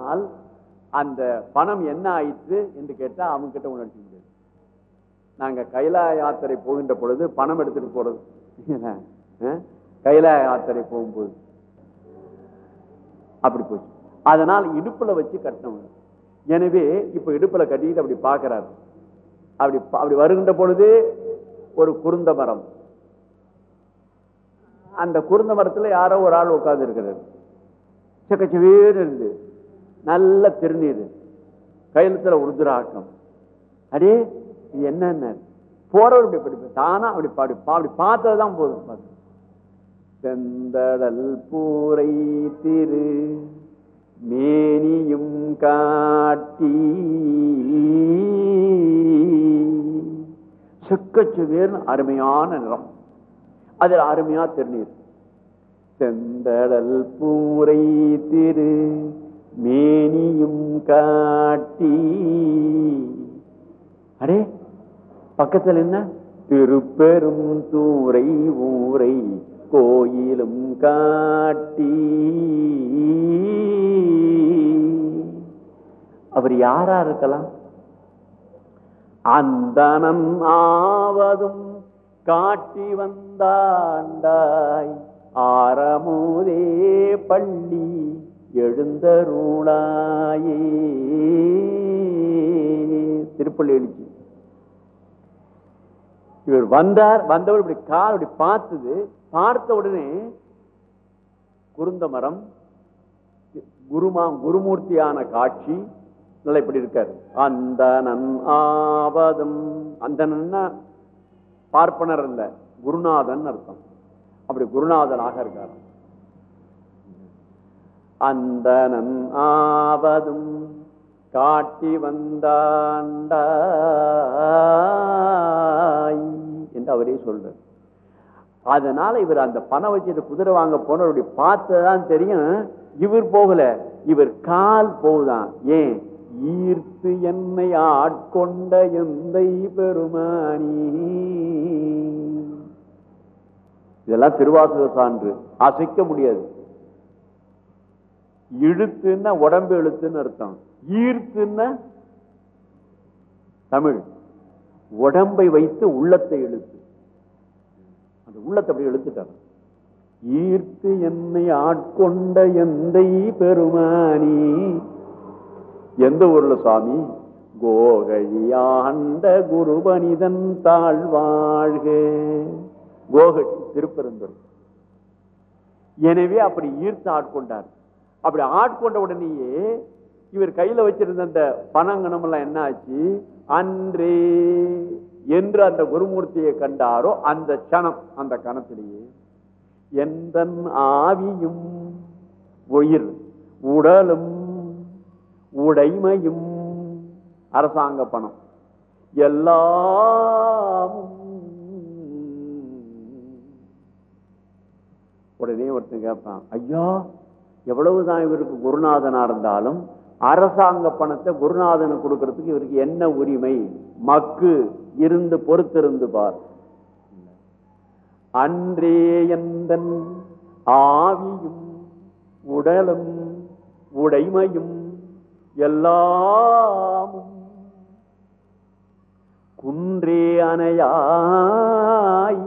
ஆனால் அந்த பணம் என்ன ஆயிற்று என்று கேட்டா அவங்க கிட்ட உணர்ச்சி முடியாது நாங்க கைலா யாத்திரை போகின்ற பொழுது பணம் எடுத்துட்டு போறது. கைலா யாத்திரை போகும்போது. அப்படி போச்சு. அதனால் இடுப்புல வச்சு கட்டணும் எனவே இப்ப இடுப்புல கட்டிட்டு அப்படி பாக்குறாரு. அப்படி அப்படி வருகின்ற பொழுது ஒரு குருந்த மரம். அந்த குருந்த மரத்துல யாரோ ஒரு ஆள் உட்கார்ந்து இருக்கிறார். செக்கச்சவேறு இருந்து. நல்ல திருநீர். கையெழுத்துல உருதுராக்கம் அடே இது என்னன்னு? போறவர் இப்படி படிப்பு தானா அப்படி பாடி அப்படி பார்த்ததுதான் போதும் பாத்து. செந்தடல் பூரை திரு மேனியும் காட்டி செக்கச்சுவேர்னு அருமையான நிறம். அதில் அருமையா திருநீர். செந்தடல் பூரை திரு மேனியும் காட்டி. அடே பக்கத்தில் என்ன? திருப்பெரும் தூரை ஊரை கோயிலும் காட்டி. அவர் யாரா இருக்கலாம்? அந்தனம் ஆவதும் காட்டி வந்தாண்டாய். ஆரமுதே பள்ளி. எழுந்தருளாயே. திருப்பள்ளி எழுச்சி. இவர் வந்தார் வந்தவர் இப்படி கால் இப்படி பார்த்தது பார்த்த உடனே குருந்த மரம் குருமா குருமூர்த்தியான காட்சி நல்லா இப்படி இருக்காரு. அந்தனன் ஆவதம். அந்தனன்னா பார்ப்பனர் அல்ல குருநாதன் அர்த்தம். அப்படி குருநாதனாக இருக்கார் அந்தனன் ஆவதும் காட்டி வந்தாண்டாய் என்று அவரே சொல்றார். அதனால இவர் அந்த பணம் வச்சுட்டு குதிரை வாங்க போனவருடைய பார்த்ததான் தெரியும். இவர் போகல. இவர் கால் போகுதான். ஏன்? ஈர்த்து என்னை ஆட்கொண்ட எந்தை பெருமானி? இதெல்லாம் திருவாசக சான்று. அசைக்க முடியாது. இழுத்துன்னா உடம்பு எழுத்துன்னு அர்த்தம். ஈர்த்துன்னா தமிழ். உடம்பை வைத்து உள்ளத்தை இழுத்து அந்த உள்ளத்தை அப்படி இழுத்துட்டார் ஈர்த்து என்னை ஆட்கொண்ட எந்தை பெருமானி எந்த ஊர்ல சுவாமி? கோகழியாண்ட குருபனிதன் தாழ்வாழ்க. கோகழி திருப்பெருந்தூர் எனவே அப்படி ஈர்த்து ஆட்கொண்டார். அப்படி ஆட்கொண்ட உடனேயே இவர் கையில வச்சிருந்த அந்த பணங்கணம் எல்லாம் என்ன ஆச்சு? அன்றே என்று அந்த குருமூர்த்தியை கண்டாரோ அந்த கணம் அந்த கணத்திலேயே. எந்த ஆவியும் உயிர் உடலும் உடைமையும் அரசாங்க பணம். எல்லாம் உடனே ஒருத்தன் கேட்பான் ஐயா எவ்வளவுதான் இவருக்கு குருநாதனா இருந்தாலும் அரசாங்க பணத்தை குருநாதனுக்கு கொடுக்கறதுக்கு இவருக்கு என்ன உரிமை? மக்கு. இருந்து பொறுத்திருந்து பார். அன்றே எந்தன் ஆவியும் உடலும் உடைமையும் எல்லாமும் குன்றே அணையாய்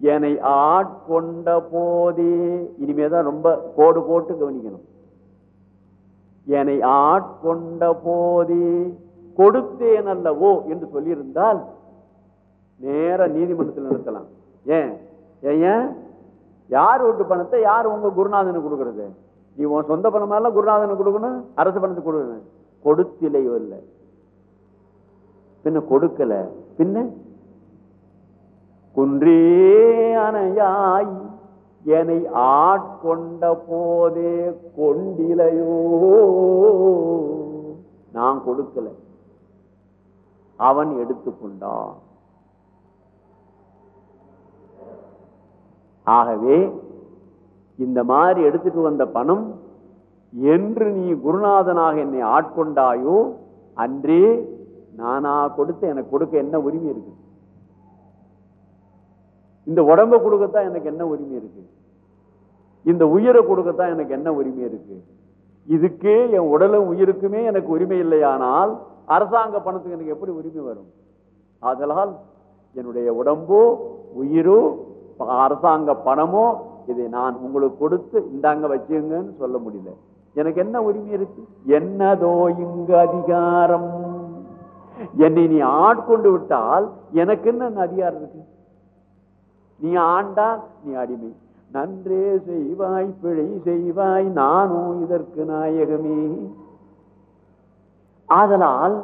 என்னை ஆட்கொண்ட போதே. இனிமேதான் ரொம்ப கோடு போட்டு கவனிக்கணும். என்னை ஆட்கொண்ட போதே கொடுத்தேன் அல்லவோ என்று சொல்லியிருந்தால் நேர நீதிமன்றத்தில் நடத்தலாம். ஏன்? ஏன் யார் வீட்டு பணத்தை யார் உங்க குருநாதனுக்கு கொடுக்கறது? நீ உன் சொந்த பணமெல்லாம் குருநாதனுக்கு கொடுக்கணும் அரசு பணத்துக்கு கொடுக்கணும். கொடுத்திலை இல்லை பின்ன கொடுக்கல. பின்ன? குன்றே அணையாய் என்னை ஆட்கொண்ட போதே கொண்டிலையோ. நான் கொடுக்கல. அவன் எடுத்துக்கொண்டான். ஆகவே இந்த மாதிரி எடுத்துட்டு வந்த பணம் என்று நீ குருநாதனாக என்னை ஆட்கொண்டாயோ அன்றே நானா கொடுத்து எனக்கு கொடுக்க என்ன உரிமை இருக்கு இந்த உடம்ப கொடுக்கத்தான் எனக்கு என்ன உரிமை இருக்கு? இந்த உயிரை கொடுக்கத்தான் எனக்கு என்ன உரிமை இருக்கு? இதுக்கே என் உடலும் உயிருக்குமே எனக்கு உரிமை இல்லையானால் அரசாங்க பணத்துக்கு எனக்கு எப்படி உரிமை வரும்? ஆதலால் என்னுடைய உடம்போ உயிரோ அரசாங்க பணமோ இதை நான் உங்களுக்கு கொடுத்து இந்தாங்க வச்சுங்கன்னு சொல்ல முடியல. எனக்கு என்ன உரிமை இருக்கு? என்னதோ இங்கு அதிகாரம். என்னை நீ ஆட்கொண்டு விட்டால் எனக்கு என்ன அதிகாரம் இருக்கு? நீ ஆண்டா நீ அடிமை. நன்றே செய்வாய் பிழை செய்வாய் நானும் இதற்கு நாயகமே. ஆதலால்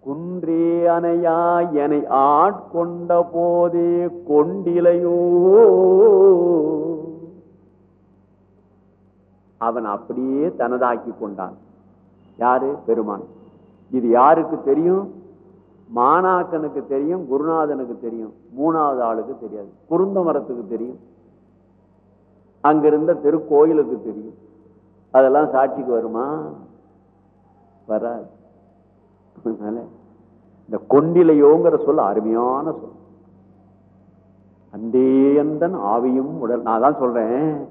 குன்றே அணையா என்னை ஆட்கொண்ட போதே கொண்டிலையோ. அவன் அப்படியே தனதாக்கி கொண்டான். யாரு? பெருமான். இது யாருக்கு தெரியும்? மாணாக்கனுக்கு தெரியும் குருநாதனுக்கு தெரியும். மூணாவது ஆளுக்கு தெரியாது. குருந்த மரத்துக்கு தெரியும். அங்கிருந்த திருக்கோயிலுக்கு தெரியும். அதெல்லாம் சாட்சிக்கு வருமா? வராது. அதனால இந்த கொண்டிலையோங்கிற சொல் அருமையான சொல். அந்தேயந்தன் ஆவியும் உடல். நான் தான் சொல்றேன்.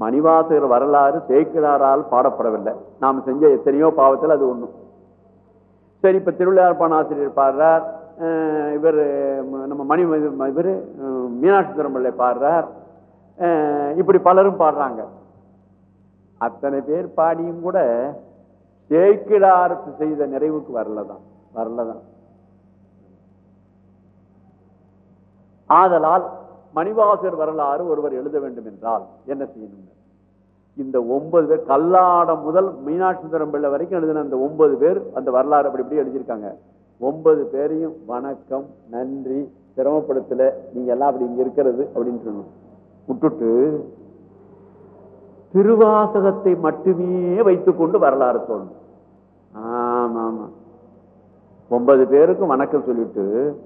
மணிவாசகர் வரலாறு சேக்கிழாரால் பாடப்படவில்லை. நாம் செஞ்ச எத்தனையோ பாவத்தில் அது ஒண்ணும் சரி இப்போ திருவிழாப்பான ஆசிரியர் பாடுறார். இவர் நம்ம மணி இவர் மீனாட்சி திருமலை பாடுறார். இப்படி பலரும் பாடுறாங்க. அத்தனை பேர் பாடியும் கூட சேக்கிழார் செய்த நிறைவுக்கு வரலதான் வரலதான். ஆதலால் மணிவாசர் வரலாறு ஒருவர் எழுத வேண்டும் என்றால் என்ன செய்யணும் இந்த ஒன்பது பேர் கல்லாடம் முதல் மீனாட்சி பிள்ளை வரைக்கும் எழுதின அந்த ஒன்பது பேர் அந்த வரலாறு அப்படி இப்படி எழுதியிருக்காங்க. ஒன்பது பேரையும் வணக்கம் நன்றி சிரமப்படுத்தல நீங்க எல்லாம் அப்படி இங்க இருக்கிறது அப்படின்னு சொல்லணும். விட்டுட்டு திருவாசகத்தை மட்டுமே வைத்துக்கொண்டு வரலாறு தோணும். ஆமா ஆமா. ஒன்பது பேருக்கும் வணக்கம் சொல்லிட்டு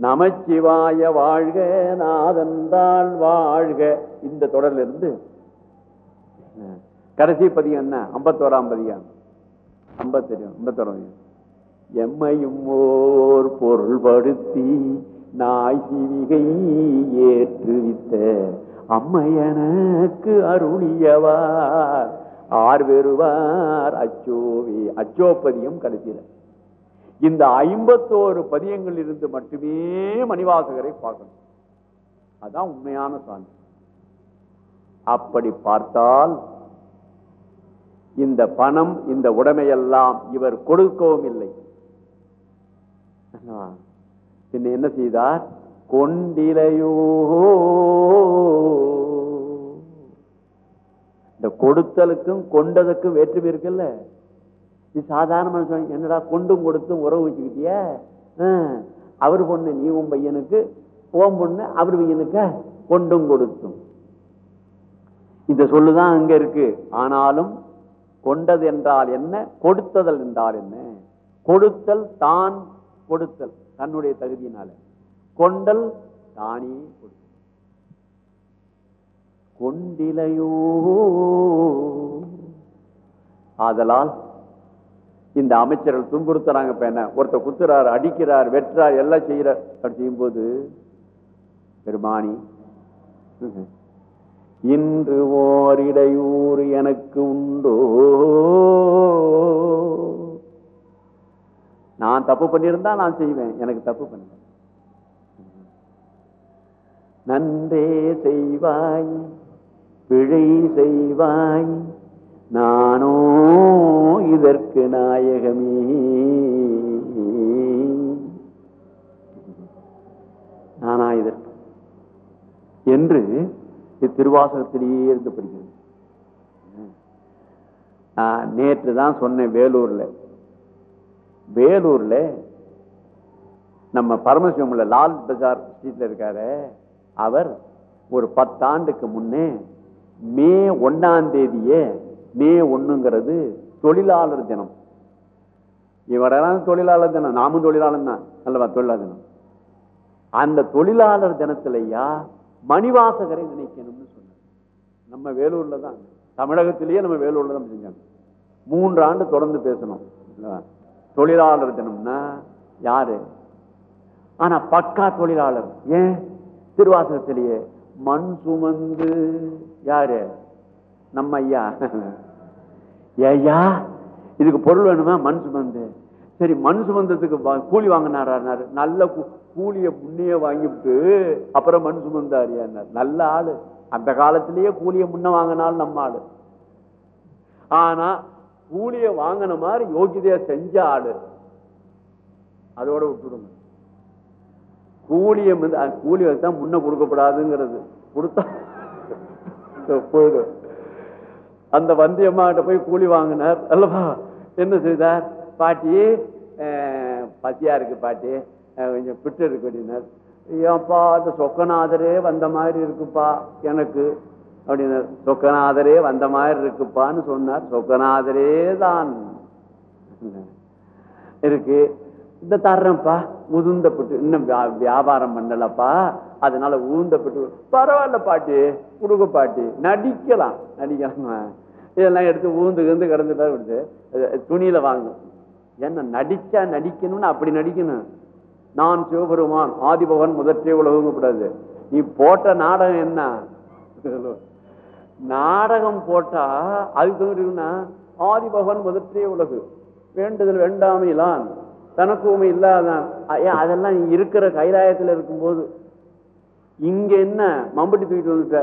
நமச்சிவாய வாழ்க நாதந்தாள் வாழ்க. இந்த தொடர்ல இருந்து கடைசி பதியம் என்ன? ஐம்பத்தோராம் பதியம். ஐம்பத்தி ஐம்பத்தோராம் எம்மையும் ஓர் பொருள்படுத்தி நாய்கிவிகை ஏற்றுவித்த அம்மையனுக்கு அருளியவார் ஆர் வெறுவார் அச்சோவி. அச்சோப்பதியம் கடைசியில. இந்த ஐம்பத்தோரு பதியங்கள் இருந்து மட்டுமே மணிவாசகரை பார்க்கணும். அதான் உண்மையான சான்று. அப்படி பார்த்தால் இந்த பணம் இந்த உடைமையெல்லாம் இவர் கொடுக்கவும் இல்லை. பின்ன என்ன செய்தார்? கொண்டிலையோ இந்த கொடுத்தலுக்கும் கொண்டதுக்கும் வேற்றுமை இருக்குல்ல? நீ சாதாரண மனுஷன் என்னடா கொண்டும் கொடுத்தும் உறவு வச்சுக்கிட்டிய? அவர் பொண்ணு நீ உன் பையனுக்கு ஓம் பொண்ணு அவர் பையனுக்கு கொண்டும் கொடுத்தும். இந்த சொல்லுதான் அங்க இருக்கு. ஆனாலும் கொண்டது என்றால் என்ன? கொடுத்ததல் என்றால் என்ன? கொடுத்தல் தான் கொடுத்தல். தன்னுடைய தகுதியினால. கொண்டல் தானே கொடுத்தல். கொண்டிலையோ. ஆதலால் இந்த அமைச்சர்கள் துன்புறுத்துறாங்க இப்ப என்ன? ஒருத்தர் குத்துறார் அடிக்கிறார் வெட்டுறார் எல்லாம் செய்யறார் அப்படி செய்யும்போது பெருமானி இன்று ஓரிடையூர் எனக்கு உண்டோ. நான் தப்பு பண்ணியிருந்தா நான் செய்வேன். எனக்கு தப்பு பண்ண நன்றே செய்வாய் பிழை செய்வாய் நானோ இதற்கு நாயகமே. நானா இதற்கு? என்று திருவாசகத்திலேயே இருந்து படிக்கிறது நேற்று தான் சொன்னேன் வேலூர்ல. வேலூர்ல நம்ம பரமசிவம்ல லால் பஜார் ஸ்ட்ரீட்ல இருக்காரு அவர் ஒரு பத்தாண்டுக்கு முன்னே மே ஒன்னாம் தேதியே மே ஒண்ணுங்கிறது தொழிலாளர் தினம். இவரெல்லாம் தொழிலாளர் தினம் நாமும் தொழிலாளர் தான் அல்லவா தொழிலாளர் தினம். அந்த தொழிலாளர் தினத்திலையா மணிவாசகரை நினைக்கணும்னு சொன்னார். நம்ம வேலூர்ல தான். தமிழகத்திலேயே நம்ம வேலூர்ல தான் செஞ்சாங்க. மூன்று ஆண்டு தொடர்ந்து பேசணும். தொழிலாளர் தினம்னா யாரு? ஆனா பக்கா தொழிலாளர். ஏன்? திருவாசகத்திலேயே. மண் சுமந்து. யாரு? நம்ம ஐயா. ஏய்யா இதுக்கு பொருள் வேணுமா? மண் சுமந்து. சரி மண் சுமந்ததுக்கு கூலி வாங்கினாரு? நல்ல கூலிய புண்ணிய வாங்கிவிட்டு அப்புறம் மண் சுமந்தாரியார் நல்ல ஆளு. அந்த காலத்திலேயே கூலிய முன்ன வாங்கினாலும் நம்ம ஆளு. ஆனா கூலிய வாங்கின மாதிரி யோகிதையா செஞ்ச ஆளு. அதோட விட்டுடுங்க. கூலியம் கூலி தான் முன்ன கொடுக்கப்படாதுங்கிறது. கொடுத்தா போயிடும். அந்த வந்தியம்மா கிட்ட போய் கூலி வாங்கினார். அல்லவா? என்ன செய்தார்? பாட்டி அஹ், பசியா இருக்கு பாட்டி. கொஞ்சம் பிட்டு இருக்கு அப்படின்னார். ஏன்ப்பா அந்த சொக்கநாதரே வந்த மாதிரி இருக்குப்பா எனக்கு அப்படின்னார். சொக்கநாதரே வந்த மாதிரி இருக்குப்பான்னு சொன்னார். சொக்கநாதரே தான் இருக்கு. இந்த தர்றேன்ப்பா உதுந்தப்பட்டு இன்னும் வியா- வியாபாரம் பண்ணலப்பா. அதனால ஊந்தப்பட்டு பரவாயில்ல பாட்டி குடுக்க பாட்டி. நடிக்கலாம். நடிக்கலாம் இதெல்லாம் எடுத்து ஊந்து கிந்து கிடந்து பேர் விடுது துணியில வாங்கும். என்ன நடிச்சா நடிக்கணும்னு அப்படி நடிக்கணும். நான் சிவபெருமான் ஆதிபவன் முதற்றே உலகக்கூடாது நீ போட்ட நாடகம் என்ன? நாடகம் போட்டா அதுக்கு தகுதினா ஆதிபவன் முதற்றே உலகு. வேண்டுதல் வேண்டாமையிலான் தனக்கு உமை இல்லாதான். அதெல்லாம் இருக்கிற கைலாயத்துல இருக்கும்போது இங்க என்ன மம்பட்டி தூக்கிட்டு வந்துட்ட?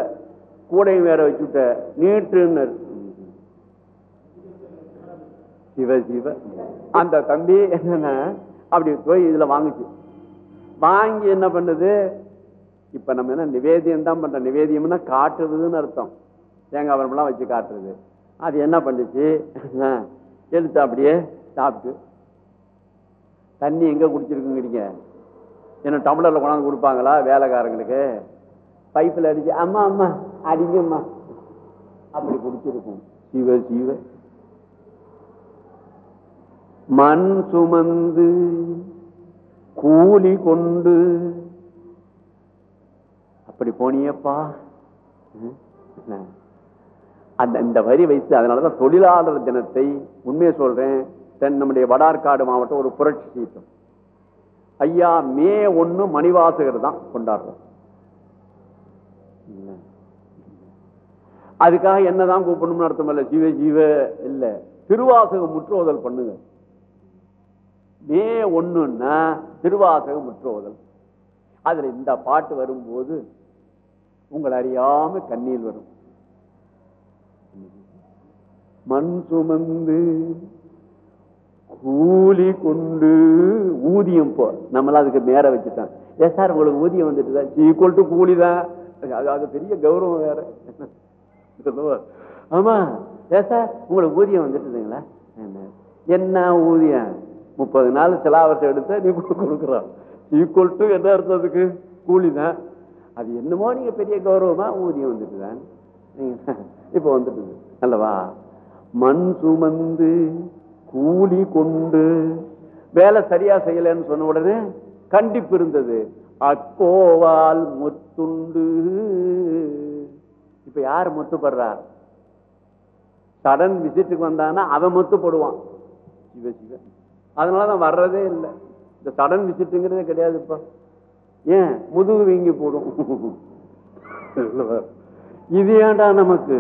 கூடையும் வேற வச்சுட்ட. நீட்டுன்னு சிவ சிவ. அந்த தம்பி என்னன்னா அப்படி போய் இதுல வாங்குச்சு. வாங்கி என்ன பண்ணுது? இப்ப நம்ம என்ன நிவேதியம் தான் பண்றோம். நிவேதியம்னா காட்டுறதுன்னு அர்த்தம். தேங்காய் வரம்பெல்லாம் வச்சு காட்டுறது. அது என்ன பண்ணுச்சு? எடுத்து அப்படியே சாப்பிட்டு. தண்ணி எங்க குடிச்சிருக்குங்கிறீங்க? என்ன டம்ளர்ல கொண்டாந்து கொடுப்பாங்களா வேலைக்காரங்களுக்கு? பைப்பில் அடிச்சு அம்மா அம்மா அடிங்கம்மா. அப்படி குடிச்சிருக்கும். சிவ சிவ. மண் சுமந்து கூலி கொண்டு. அப்படி போனியப்பா. அந்த இந்த வரி வைத்து அதனாலதான் தொழிலாளர் தினத்தை உண்மையை சொல்றேன். தென் நம்முடைய வடார்காடு மாவட்டம் ஒரு புரட்சி சீட்டம் ஐயா மே ஒன்னு மணிவாசகர் தான் கொண்டாடுறோம். அதுக்காக என்னதான் கூப்பிடணும்னு அர்த்தம் இல்ல. ஜீவ ஜீவ இல்ல. திருவாசகம் முற்றுவதல் பண்ணுங்க. மே ஒன்றுன்னா திருவாசகம் முற்றுவதல் அதில் இந்த பாட்டு வரும்போது உங்களை அறியாம கண்ணீர் வரும். மண் சுமந்து கூலி கொண்டு ஊதியம் போ. நம்மளாம் அதுக்கு மேல வச்சுட்டான் ஏ சார் உங்களுக்கு ஊதியம் வந்துட்டு ஈக்குவல் டு கூலி தான். அது அது பெரிய கௌரவம் வேற. சொல்லுவா. ஆமா. ஏ சார் உங்களுக்கு ஊதியம் வந்துட்டுதுங்களா? என்ன ஊதியம்? முப்பது நாள் சிலாவத்தை எடுத்த நீ கொடுக்குறான். ஈக்குவல் டு என்ன அர்த்தம் அதுக்கு? கூலி தான் அது என்னமோ நீங்க பெரிய கௌரவமா ஊதியம் வந்துட்டுதான். இப்ப வந்துட்டுது. அல்லவா? மண் சுமந்து கூலி கொண்டு வேலை சரியா செய்யலைன்னு சொன்ன உடனே கண்டிப்பு இருந்தது. அக்கோவால் முத்துண்டு. இப்ப யார் முத்துப்படுறா சடன் விசிட்டுக்கு வந்தானா அவன் முத்து போடுவான். சிவ அதனால தான் வர்றதே இல்லை. இந்த சடன் விசிட்டுங்கிறதே கிடையாது இப்போ ஏன்? முதுகு வீங்கி போடும். இது ஏன்டா நமக்கு?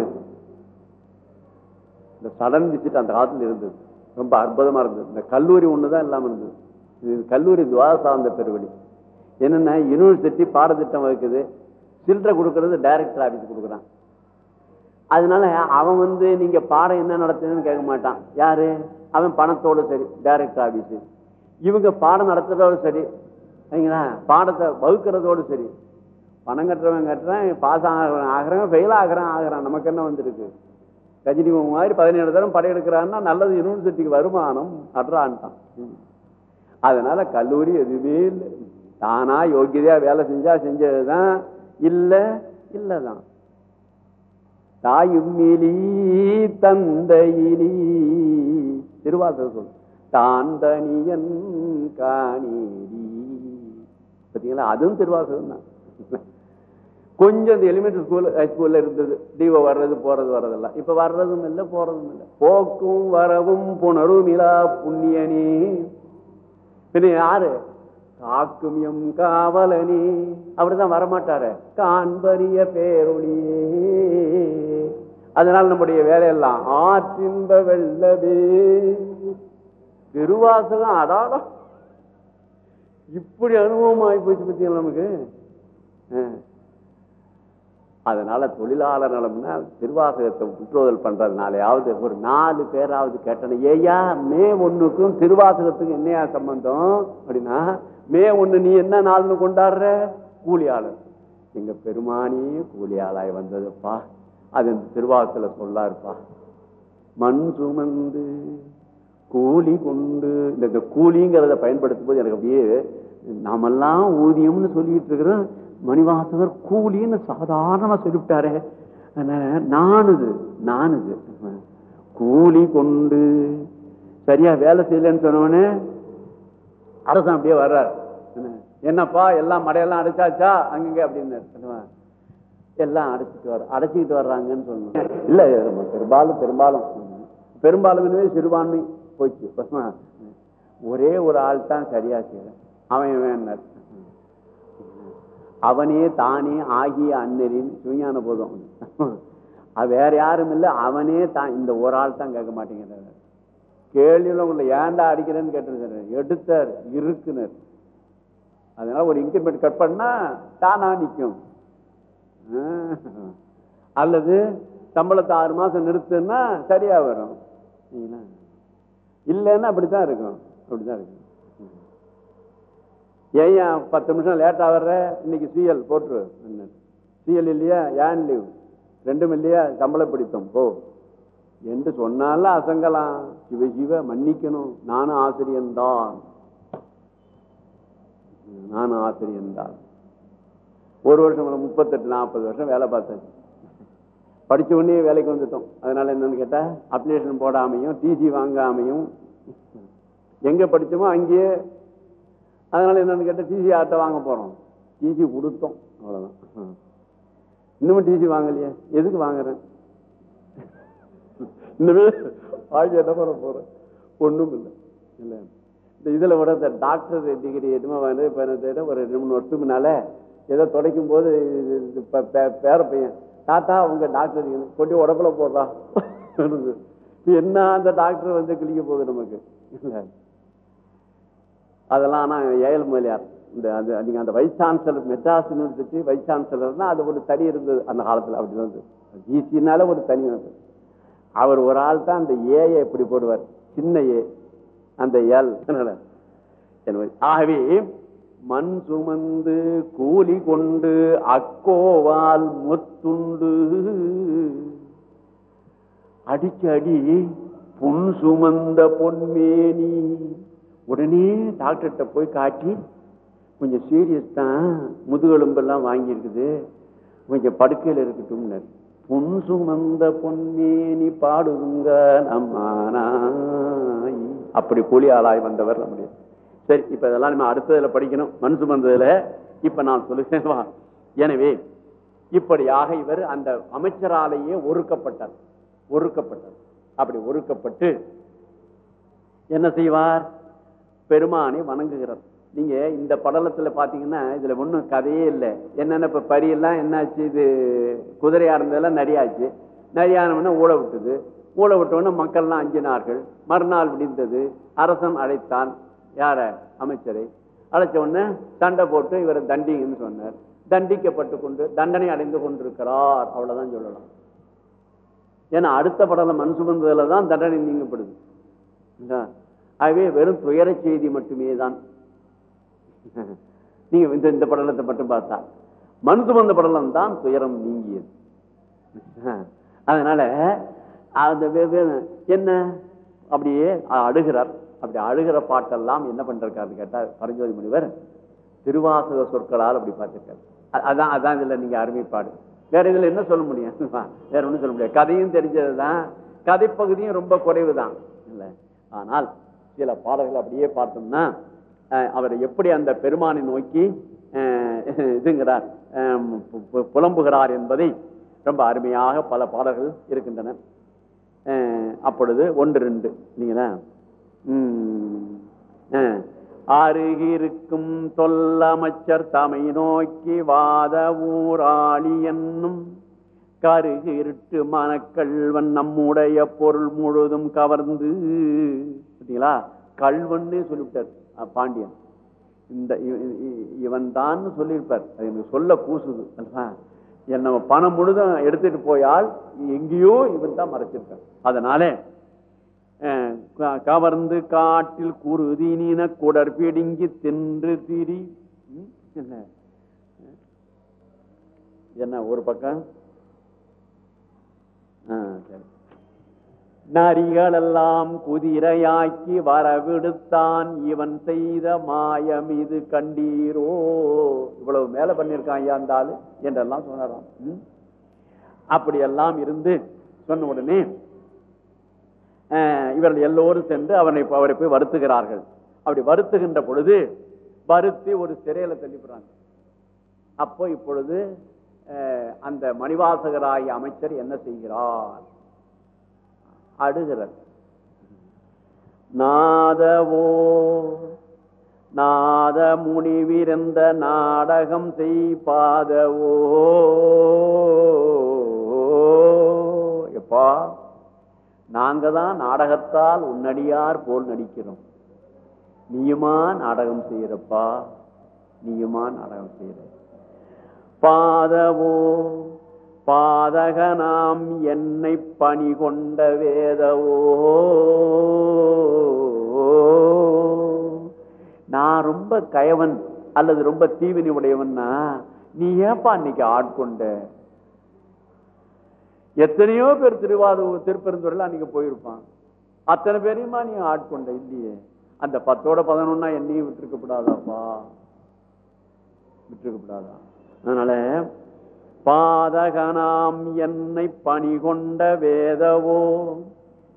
இந்த சடன் விசிட் அந்த காலத்தில் இருந்தது. ரொம்ப அற்புதமா இருந்தது. இந்த கல்லூரி ஒண்ணுதான் இல்லாமல் இருந்தது. இது கல்லூரி துவாசார்ந்த பெருவழி. என்னென்ன யூனிவர்சிட்டி பாடத்திட்டம் வகுக்குது. சில்லறை கொடுக்கறது டைரக்டர் ஆஃபீஸ் கொடுக்குறான். அதனால அவன் வந்து நீங்க பாடம் என்ன நடத்துதுன்னு கேட்க மாட்டான். யாரு? அவன் பணத்தோடு சரி டைரக்டர் ஆபீஸ் இவங்க பாடம் நடத்துறதோட சரி சரிங்களா? பாடத்தை வகுக்கிறதோடு சரி. பணம் கட்டுறவன் கட்டுறான் பாஸ் ஆகிறவன் ஆகிறான் ஃபெயில் ஆகிறான் ஆகிறான். நமக்கு என்ன வந்திருக்கு? கஜினி மாதிரி பதினேழு தரம் படையெடுக்கிறான்னா நல்லது யூனிவர்சிட்டிக்கு வருமானம் அடுறான்ட்டான் அதனால கல்லூரி எதுவுமே இல்லை. தானா யோகியதையா வேலை செஞ்சா செஞ்சதுதான். இல்ல இல்லதான். தாயும் இலி தந்தையிலி திருவாசகம் சொல் தாந்தனியன் காணேரி பார்த்தீங்களா அதுவும் திருவாசகம் தான். கொஞ்சம் இந்த எலிமெண்ட்ரி ஸ்கூல் ஹை ஸ்கூல்ல இருந்தது தீபம் வர்றது போறது வர்றதெல்லாம். இப்ப வர்றதும் இல்லை போகிறதும் இல்லை. போக்கும் வரவும் புணரும் இலா புண்ணியனே. பின்ன யாரு? காக்கும் எம் காவலனே. அப்படிதான் வரமாட்டாரு. காண்பரிய பேரொழியே. அதனால நம்முடைய வேலையெல்லாம் ஆற்றின்ப வெள்ளவே. திருவாசகம் அடாடா. இப்படி அனுபவம் ஆகி போச்சு பார்த்தீங்களா நமக்கு? அதனால தொழிலாளர் நலம்னா திருவாசகத்தை உற்றுதல் பண்றதுனாலயாவது ஒரு நாலு பேராவது கேட்டன ஏயா மே ஒண்ணுக்கும் திருவாசகத்துக்கும் என்னையா சம்பந்தம்? அப்படின்னா மே ஒண்ணு நீ என்ன நாள்னு கொண்டாடுற? கூலியாளர். எங்க பெருமானியே கூலியாளாய் வந்ததுப்பா. அது இந்த திருவாசல சொல்லாருப்பா மண் சுமந்து கூலி கொண்டு இந்த கூலிங்கிறத பயன்படுத்தும் போது எனக்கு அப்படியே நாமெல்லாம் ஊதியம்னு சொல்லிட்டு இருக்கிறோம். மணிவாசகர் கூலின்னு சாதாரணமா சொல்லிவிட்டாரே. நானுது நானுது. கூலி கொண்டு சரியா வேலை செய்யலன்னு சொன்னவனே அரசன் அப்படியே வர்றார். என்ன, என்னப்பா எல்லாம் மடையெல்லாம் அடைச்சாச்சா? அங்கங்க அப்படின்னு எல்லாம் அடைச்சிட்டு வர அடைச்சிக்கிட்டு வர்றாங்கன்னு சொல்லணும். இல்ல பெரும்பாலும் பெரும்பாலும் பெரும்பாலும் எனவே சிறுபான்மை போச்சு. ஒரே ஒரு ஆள் தான் சரியா செய்யறேன் அவன் வேணார் அவனே தானே ஆகிய அன்னரின் சுஞான போதும். வேற யாரும் இல்லை அவனே தான் இந்த ஒரு ஆள் தான் கேட்க மாட்டேங்கிறார். கேள்வியில் உங்களை ஏன்டா அடிக்கிறேன்னு கேட்டிருக்காரு. எடுத்தார் இருக்குனர் அதனால ஒரு இன்கிரிமெண்ட் கட் பண்ணா தானா நிற்கும் அல்லது சம்பளத்தை ஆறு மாசம் நிறுத்துன்னா சரியா வரும். இல்லைன்னா அப்படித்தான் இருக்கும். அப்படித்தான் இருக்கும். ஏன் பத்து நிமிஷம் லேட்டா வர்ற? இன்னைக்கு சிஎல் போட்டுரு. சிஎல் இல்லையா? ஏன் லீவ் ரெண்டும் இல்லையா? சம்பள பிடித்தம். போ. என்று சொன்னாலும் அசங்கலாம். சிவ சிவ மன்னிக்கணும். நானும் ஆசிரியன்தான் நானும் ஆசிரியன்தான் ஒரு வருஷம் முப்பத்தெட்டு நாற்பது வருஷம் வேலை பார்த்தாச்சு. படிச்ச உடனே வேலைக்கு வந்துட்டோம். அதனால என்னன்னு கேட்டால் அப்ளிகேஷன் போடாமையும் டிசி வாங்காமையும் எங்கே படித்தோமோ அங்கேயே. அதனால என்னன்னு கேட்டால் டிசி ஆட்ட வாங்க போகிறோம் டிசி கொடுத்தோம். அவ்வளோதான் இன்னமும் டிசி வாங்கலையே. எதுக்கு வாங்குறேன்? இன்னுமே வாங்கி என்ன பண்ண போகிறேன் ஒன்றும் இல்லை. இல்லை. இந்த இதில் விட இந்த டாக்டர் டிகிரி எதுவுமே வந்து இப்போ என்ன தேட ஒரு ரெண்டு மூணு வருஷத்துக்கு முன்னால ஏதோ துடைக்கும் போது பேர பையன் தாத்தா உங்க டாக்டர் கொண்டு உடம்புல போடுறா. என்ன அந்த டாக்டர் வந்து கிளிக்க போகுது நமக்கு? இல்லை. அதெல்லாம் ஆனா ஏழு மலையார் இந்த அது நீங்கள் அந்த vice chancellor Madras university vice சான்சலர்னா அது ஒரு தனி இருந்தது அந்த காலத்துல அப்படி இருந்தது. ஜிசினால ஒரு தனி இருந்தது. அவர் ஒரு ஆள் தான் அந்த ஏயை எப்படி போடுவார். சின்ன ஏ அந்த எல். ஆகவே மண் சுமந்து கூலி கொண்டு அக்கோவால் முத்துண்டு. அடிக்கடி புன் சுமந்த பொன்மேனி உடனே டாக்டர்கிட்ட போய் காட்டி கொஞ்சம் சீரியஸ் தான் முதுகெலும்பெல்லாம் வாங்கியிருக்குது கொஞ்சம் படுக்கையில் இருக்கட்டும்னு. புன் சுமந்த பொன்மேனி பாடுங்க நம்மானாய் அப்படி கூலி ஆளாய் வந்தவர் நம்முடைய சரி இப்ப இதெல்லாம் நம்ம அடுத்ததுல படிக்கணும். மண் சுமந்ததுல இப்ப நான் சொல்லுவேன் எனவே இப்படியாக இவர் அந்த அமைச்சராலேயே ஒருக்கப்பட்டார் ஒருக்கப்பட்டார் அப்படி ஒருக்கப்பட்டு என்ன செய்வார்? பெருமானை வணங்குகிறார். நீங்க இந்த படலத்துல பாத்தீங்கன்னா இதுல ஒண்ணும் கதையே இல்லை. என்னென்ன இப்ப பரியெல்லாம் என்னாச்சு? இது குதிரையா இருந்ததெல்லாம் நரியாச்சு. நரியானவன ஊழ விட்டது. ஊழ விட்டவன மக்கள்லாம் அஞ்சினார்கள். மறுநாள் விடிந்தது. அரசன் அழைத்தான். யார? அமைச்சரை. அழைச்ச உடனே சண்டை போட்டு இவரை தண்டிங்கன்னு சொன்னார். தண்டிக்கப்பட்டு கொண்டு தண்டனை அடைந்து கொண்டிருக்கிறார். அவ்வளோதான் சொல்லலாம். ஏன்னா அடுத்த படலம் மண் சுமந்ததுல தான் தண்டனை நீங்கப்படுது. ஆகவே வெறும் துயர செய்தி மட்டுமே தான். நீங்க இந்த இந்த படலத்தை மட்டும் பார்த்தா. மண் சுமந்த படலம் தான் துயரம் நீங்கியது. அதனால அந்த என்ன? அப்படியே அழுகிறார். அப்படி அழுகிற பாட்டெல்லாம் என்ன பண்றாருன்னு கேட்டால் பரஞ்சோதி முனிவர் திருவாசக சொற்களால் அப்படி பார்த்துருக்காரு அதான் அதான் இதில் நீங்கள் அருமைப்பாடு. வேற இதில் என்ன சொல்ல முடியும்? வேற ஒன்றும் சொல்ல முடியாது. கதையும் தெரிஞ்சதுதான். கதைப்பகுதியும் ரொம்ப குறைவு தான் இல்லை? ஆனால் சில பாடல்கள் அப்படியே பார்த்தோம்னா அவர் எப்படி அந்த பெருமானை நோக்கி இதுங்கிறார் புலம்புகிறார் என்பதை ரொம்ப அருமையாக பல பாடல்கள் இருக்கின்றன. அப்பொழுது ஒன்று ரெண்டு. நீங்கள்? அருகிருக்கும் தொல்லமைச்சர் தமை நோக்கி வாத ஊராளி என்னும் கருகிருட்டு மனக்கல்வன் நம்முடைய பொருள் முழுதும் கவர்ந்து பார்த்தீங்களா? கல்வன்னே சொல்லிவிட்டார் பாண்டியன். இந்த இவன் தான் சொல்லியிருப்பார். அது எனக்கு சொல்ல கூசுது என் நம்ம பணம் முழுதும் எடுத்துட்டு போயால் எங்கேயோ இவன் தான் மறைச்சிருக்கான். அதனால கவர்ந்து காட்டில் குருதி நீன குடர் பிடுங்கி தின்று திரி. ம், என்ன? என்ன ஒரு பக்கம்? ஆ, சரி. நரிகளெல்லாம் குதிரையாக்கி வரவிடுத்தான் இவன் செய்த மாயம் இது கண்டீரோ. இவ்வளவு மேல பண்ணியிருக்கான் ஐயா அந்த என்றெல்லாம் சொன்னாராம் ம்? அப்படியெல்லாம் இருந்து சொன்ன உடனே இவர்கள் எல்லோரும் சென்று அவனை அவரை போய் வருத்துகிறார்கள். அப்படி வருத்துகின்ற பொழுது வருத்தி ஒரு சிறையில தள்ளிவிடுறாங்க. அப்போ இப்பொழுது அந்த மணிவாசகராகிய அமைச்சர் என்ன செய்கிறார்? அடுகிறார் நாதவோ நாத முனிவிருந்த நாடகம் செய்பாதவோ. எப்பா? நாங்க தான் நாடகத்தால் உன்னடியார் போல் நடிக்கிறோம். நீயுமா நாடகம் செய்யறப்பா? நீயுமா நாடகம் செய்யற? பாதவோ பாதகனாம் என்னை பணி கொண்ட வேதவோ? நான் ரொம்ப கயவன் அல்லது ரொம்ப தீவினை உடையவன்னா நீ ஏப்பா இன்னைக்கு ஆட்கொண்ட? எத்தனையோ பேர் திருவாத திருப்பெருந்துறையில் அன்னைக்கு போயிருப்பான் அத்தனை பேரையுமா நீ ஆட்கொண்ட இல்லையே. அந்த பத்தோட பதினொன்னா என்னையும் விட்டுருக்கப்படாதாப்பா? விட்டுருக்கப்படாதா? அதனால பாதகனாம் என்னை பணி கொண்ட வேதவோ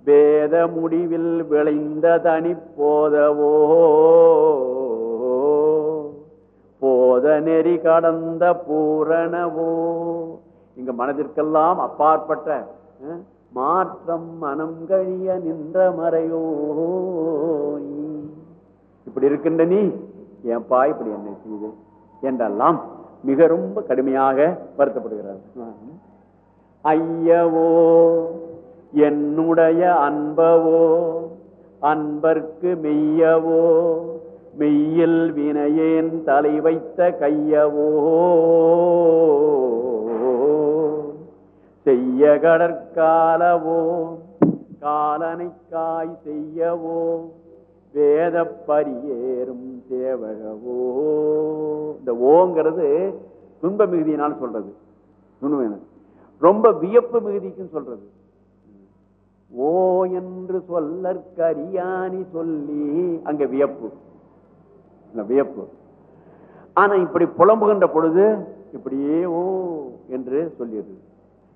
வேத முடிவில் விளைந்த தனி போதவோ போத நெறி கடந்த பூரணவோ இங்க மனதிற்கெல்லாம் அப்பாற்பட்ட மாற்றம் மனம் கழிய நின்ற மறையோ நீ. இப்படி இருக்கின்ற நீ ஏன்பா இப்படி என்ன செய்து? என்றெல்லாம் மிக ரொம்ப கடுமையாக வருத்தப்படுகிறார். ஐயவோ என்னுடைய அன்பவோ அன்பர்க்கு மெய்யவோ மெய்யில் வினையேன் தலை வைத்த கையவோ. செய்ய கடற்காலவோ காய் செய்யவோ வேத பரியேறும் தேவகவோ இந்த ஓங்கிறது துன்ப மிகுதியினால் சொல்றது. துன்பம் ரொம்ப வியப்பு மிகுதிக்கும் சொல்றது. ஓ என்று சொல்லற்கரியானி சொல்லி அங்க வியப்பு. வியப்பு. ஆனா இப்படி புலம்புகின்ற பொழுது இப்படியே ஓ என்று சொல்லிடுது.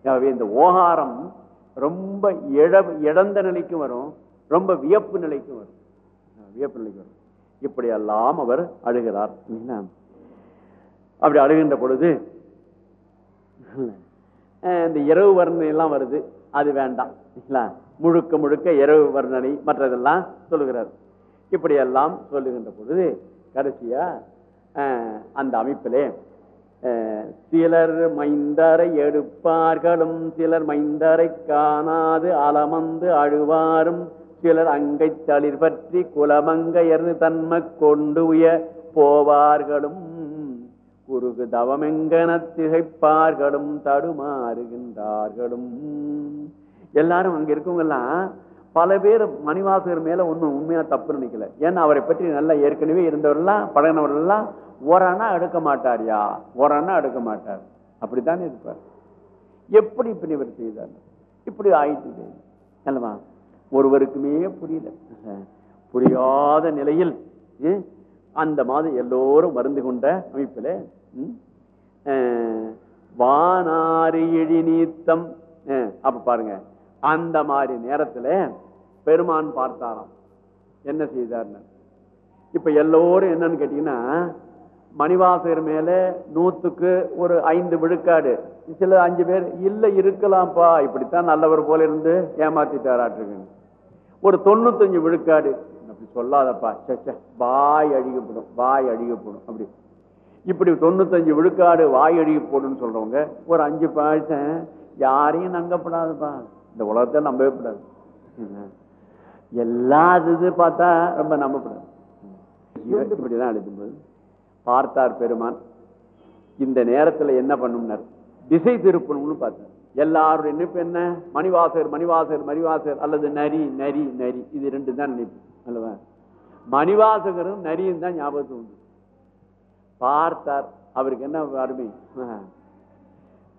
ஆகவே இந்த ஓகாரம் ரொம்ப இழ இழந்த நிலைக்கும் வரும் ரொம்ப வியப்பு நிலைக்கும் வரும். வியப்பு நிலைக்கு வரும். இப்படியெல்லாம் அவர் அழுகிறார். அப்படி அழுகின்ற பொழுது இந்த இரவு வர்ணனை எல்லாம் வருது. அது வேண்டாம். முழுக்க முழுக்க இரவு வர்ணனை மற்றதெல்லாம் சொல்லுகிறார். இப்படியெல்லாம் சொல்லுகின்ற பொழுது கடைசியா அந்த அமைப்பிலே சிலர் மைந்தரை எடுப்பார்களும் சிலர் மைந்தரை காணாது அலமந்து அழுவாரும் சிலர் அங்கை தளிர் பற்றி குலமங்கையர்ந்து தன்மை கொண்டு உய போவார்களும். குறுகு தவமெங்கன திகைப்பார்களும் தடுமாறுகின்றார்களும். எல்லாரும் அங்க இருக்கவங்கெல்லாம் பல பேர் மணிவாசகர் மேல ஒன்றும் உண்மையா தப்பு நினைக்கல. ஏன்னா அவரை பற்றி நல்லா ஏற்கனவே இருந்தவர்கள்லாம் பழகினவர்கள்லாம் எல்லாம் எடுக்க மாட்டார்யா? ஓரானா எடுக்க மாட்டார். அப்படித்தானே இருப்பார். எப்படி இப்படி இவர் செய்தார்? இப்படி ஆயிட்டு அல்லவா? ஒருவருக்குமே புரியல. புரியாத நிலையில் அந்த மாதம் எல்லோரும் மருந்து கொண்ட அமைப்பில் ம், அஹ், வானாறு நீத்தம் அப்ப பாருங்க. அந்த மாதிரி நேரத்தில் பெருமான் பார்த்தாராம். என்ன செய்தார்னு. இப்ப எல்லோரும் என்னன்னு கேட்டீங்கன்னா மணிவாசகர் மேல நூத்துக்கு ஒரு ஐந்து விழுக்காடு. சில அஞ்சு பேர் இல்ல இருக்கலாம்ப்பா இப்படித்தான் நல்லவர் போல இருந்து ஏமாத்திட்டாராட்டிருக்கேன் ஒரு தொண்ணூத்தஞ்சு விழுக்காடு. அப்படி சொல்லாதப்பா. சே, சே, வாய் அழிக்கப்படும் வாய் அழிக்கப்படும் அப்படி. இப்படி தொண்ணூத்தஞ்சு விழுக்காடு வாய் அழுகி போடுன்னு சொல்றவங்க ஒரு அஞ்சு பாய்ச்சன் யாரையும் நங்கப்படாதுப்பா. இந்த உலகத்தை நம்பவே கூடாது. எல்லா இது பார்த்தா ரொம்ப நம்பப்படாது. இப்படிதான் எழுதும்போது. பார்த்தார் பெருமான். இந்த நேரத்துல என்ன பண்ணும்னார்? திசை திருப்பணும்னு பார்த்தார். எல்லாருடைய நினைப்பு என்ன? மணிவாசகர் மணிவாசர் மணிவாசர் அல்லது நரி நரி நரி. இது ரெண்டு தான் நினைப்பு. அல்லவா? மணிவாசகரும் நரியும் தான் ஞாபகத்துக்கு உண்டு பார்த்தார். அவருக்கு என்ன அருமை? ஆஹ்.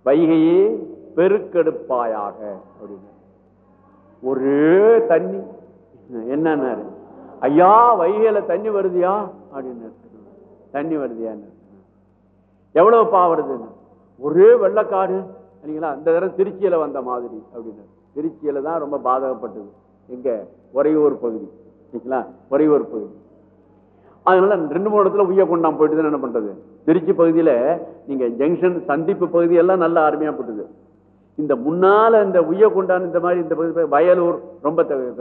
வைகையே பெருக்கெடுப்பாயாக அப்படின்னு ஒரே தண்ணி. என்னன்னாரு? ஐயா வைகையில தண்ணி வருதியா? அப்படின்னு தண்ணி வருதியான்னு எவ்வளவு பா வருதுன்னு ஒரே வெள்ளக்காடு சரிங்களா அந்த தடவை திருச்சியில வந்த மாதிரி அப்படின்னு திருச்சியில தான் ரொம்ப பாதகப்பட்டது எங்க உறையூர் பகுதி சரிங்களா உறையூர் பகுதி அதனால ரெண்டு மூணு இடத்துல உய்ய கொண்டாம் போயிட்டு தான் என்ன பண்றது திருச்சி பகுதியில நீங்க ஜங்ஷன் சந்திப்பு பகுதியெல்லாம் நல்லா அருமையாக அருமையா போட்டுது இந்த முன்னால இந்த உய்ய கொண்டான் இந்த மாதிரி இந்த பகுதி வயலூர் ரொம்ப தவி-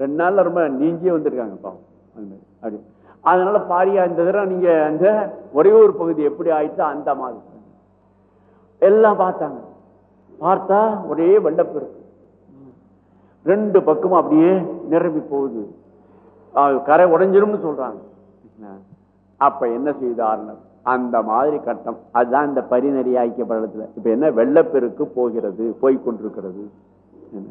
ரெண்டு நாள்ல ரொம்ப நீஞ்சியே வந்திருக்காங்க பாவம் அந்த மாதிரி அப்படி அதனால பாரியா இந்த தடவை நீங்க அந்த ஒரையூர் பகுதி எப்படி ஆயிடுச்சு அந்த மாதிரி. எல்லாம் பார்த்தாங்க. பார்த்தா ஒரே வெள்ளப்பெருக்கு. ரெண்டு பக்கமும் அப்படியே நிரம்பி போகுது. கரை உடைஞ்சிரும்னு சொல்றாங்க. அப்ப என்ன செய்தார்னு. அந்த மாதிரி கட்டம். அதுதான் இந்த பரிநெறி ஐக்கியப்படத்துல இப்ப என்ன வெள்ளப்பெருக்கு போகிறது போய்கொண்டிருக்கிறது என்ன?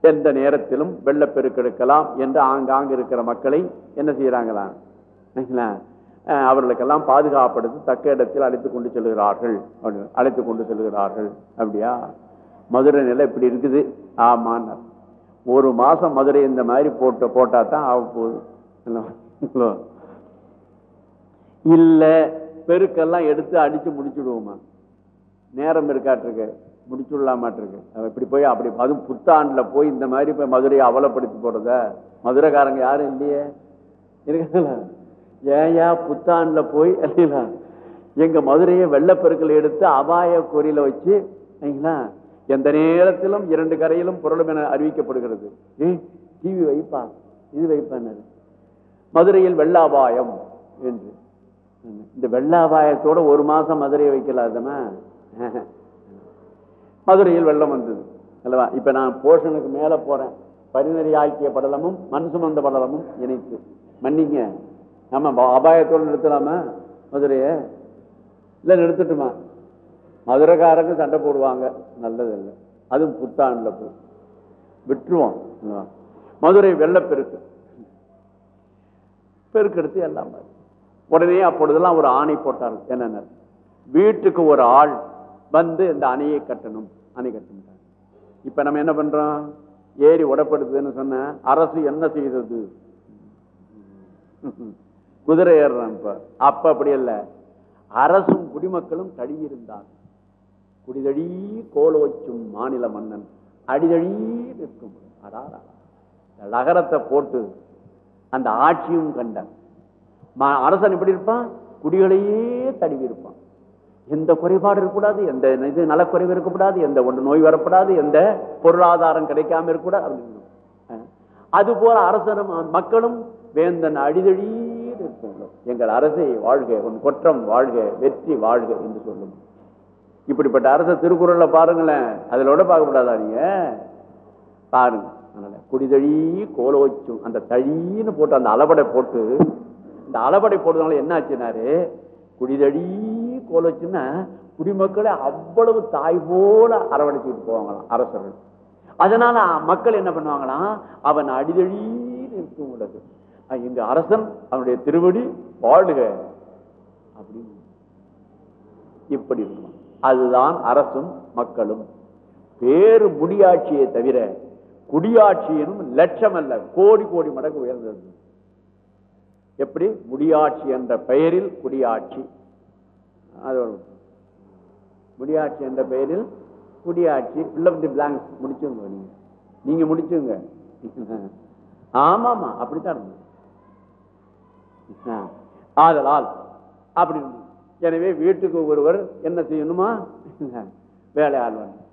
எந்த நேரத்திலும் வெள்ளப்பெருக்கு எடுக்கலாம் என்று ஆங்காங்கு இருக்கிற மக்களை என்ன செய்கிறாங்களாம் அவர்களுக்கெல்லாம் பாதுகாப்படுத்தி தக்க இடத்தில் அழைத்து கொண்டு செல்கிறார்கள். அப்படின்னு அழைத்து கொண்டு செல்கிறார்கள். அப்படியா? மதுரை நிலை இப்படி இருக்குது. ஆமான்னார் ஒரு மாதம் மதுரை இந்த மாதிரி போட்டு போட்டால் தான் ஆக போகுது. இல்ல? பெருக்கெல்லாம் எடுத்து அடித்து முடிச்சுடுவோமா? நேரம் இருக்காட்டிருக்கு. முடிச்சுடலாமாட்டிருக்கு. அவன் இப்படி போய் அப்படி அதுவும் புத்தாண்டில் போய் இந்த மாதிரி போய் மதுரையை அவலப்படுத்தி போறத மதுரைக்காரங்க யாரும் இல்லையே? இருக்குங்களா ஏயா புத்தாண்டில் போய் இல்லைங்களா? எங்கள் மதுரையை வெள்ளப்பெருக்கள் எடுத்து அபாய கோரியில் வச்சு சரிங்களா எந்த நேரத்திலும் இரண்டு கரையிலும் பொருளும் என அறிவிக்கப்படுகிறது. ஏ டிவி வைப்பா? இது வைப்பான்னு மதுரையில் வெள்ளாபாயம் என்று. இந்த வெள்ளாபாயத்தோட ஒரு மாதம் மதுரையை வைக்கலாதமா மதுரையில் வெள்ளம் வந்தது அல்லவா? இப்ப நான் போஷனுக்கு மேலே போறேன். பரிநறி ஆக்கிய படலமும் மண் சுமந்த படலமும் இணைத்து. மன்னிங்க. ஆமா அபாயத்தோடு அபாயத்தோட நிறுத்தலாமா? மதுரையை? இல்லை நிறுத்தட்டுமா? மதுரைக்காரங்க சண்டை போடுவாங்க. நல்லது இல்லை அதுவும் புத்தாண்டில் போய். விட்டுருவோம் மதுரை வெள்ளப்பெருக்கு பெருக்கெடுத்து எல்லாம் உடனே அப்பொழுதெல்லாம் ஒரு ஆணை போட்டார் என்னென்ன? வீட்டுக்கு ஒரு ஆள் வந்து இந்த அணையை கட்டணும். அணை கட்டணும் இப்ப நம்ம என்ன பண்றோம்? ஏரி உடப்படுதுன்னு சொன்ன அரசு என்ன செய்தது? குதிரை ஏறுறான் இப்ப. அப்ப அப்படி இல்ல அரசும் குடிமக்களும் தழுவியிருந்தார் குடிதழி கோலோச்சும் மாநில மன்னன். அடிதழி நிற்கும். அடாரா நகரத்தை போட்டு அந்த ஆட்சியும் கண்டான் அரசன் எப்படி இருப்பான்? குடிகளையே தழுவி இருப்பான் எந்த குறைபாடு இருக்கக்கூடாது எந்த இது நலக்குறைவு இருக்கக்கூடாது எந்த ஒன்று நோய் வரக்கூடாது எந்த பொருளாதாரம் கிடைக்காம இருக்கக்கூடாது அப்படின்னு அது போல அரசரும் மக்களும் வேந்தன் அடிதழி இருக்கணும் எங்கள் அரசை வாழ்க உன் குற்றம் வாழ்க வெற்றி வாழ்க என்று சொல்லும். இப்படிப்பட்ட அரச திருக்குறள்ல பாருங்களேன் அதிலோட பார்க்கக்கூடாதா நீங்க? பாருங்க அதனால குடிதழி கோலோச்சும் அந்த தழின்னு போட்டு அந்த அளபடை போட்டு இந்த அளபடை போட்டதுனால என்ன ஆச்சுனாரு குடிதழி கோலோச்சுன்னா குடிமக்களை அவ்வளவு தாய் போல அரவணைச்சுட்டு போவாங்களாம் அரசர்கள். அதனால மக்கள் என்ன பண்ணுவாங்களாம்? அவன் அடிதழி இருக்கும் உள்ளது. அஹ் அரசன் அவனுடைய திருவடி வாழ்க அப்படின்னு இப்படி இருக்கும் அதுதான் அரசும் மக்களும். பேரு முடியாட்சியை தவிர குடியாட்சியினும் லட்சம் அல்ல கோடி கோடி மடங்கு உயர்ந்தது. எப்படி? முடியாட்சி என்ற பெயரில் குடியாட்சி. அது முடியாட்சி என்ற பெயரில் குடியாட்சி பிள்ளை up முடிச்சுங்க நீங்க. நீங்க முடிச்சுங்க ஆமாமா அப்படித்தான் இருந்தது. ஆதலால் அப்படி எனவே வீட்டுக்கு ஒருவர் என்ன செய்யணுமா? வேலை வேண்டும்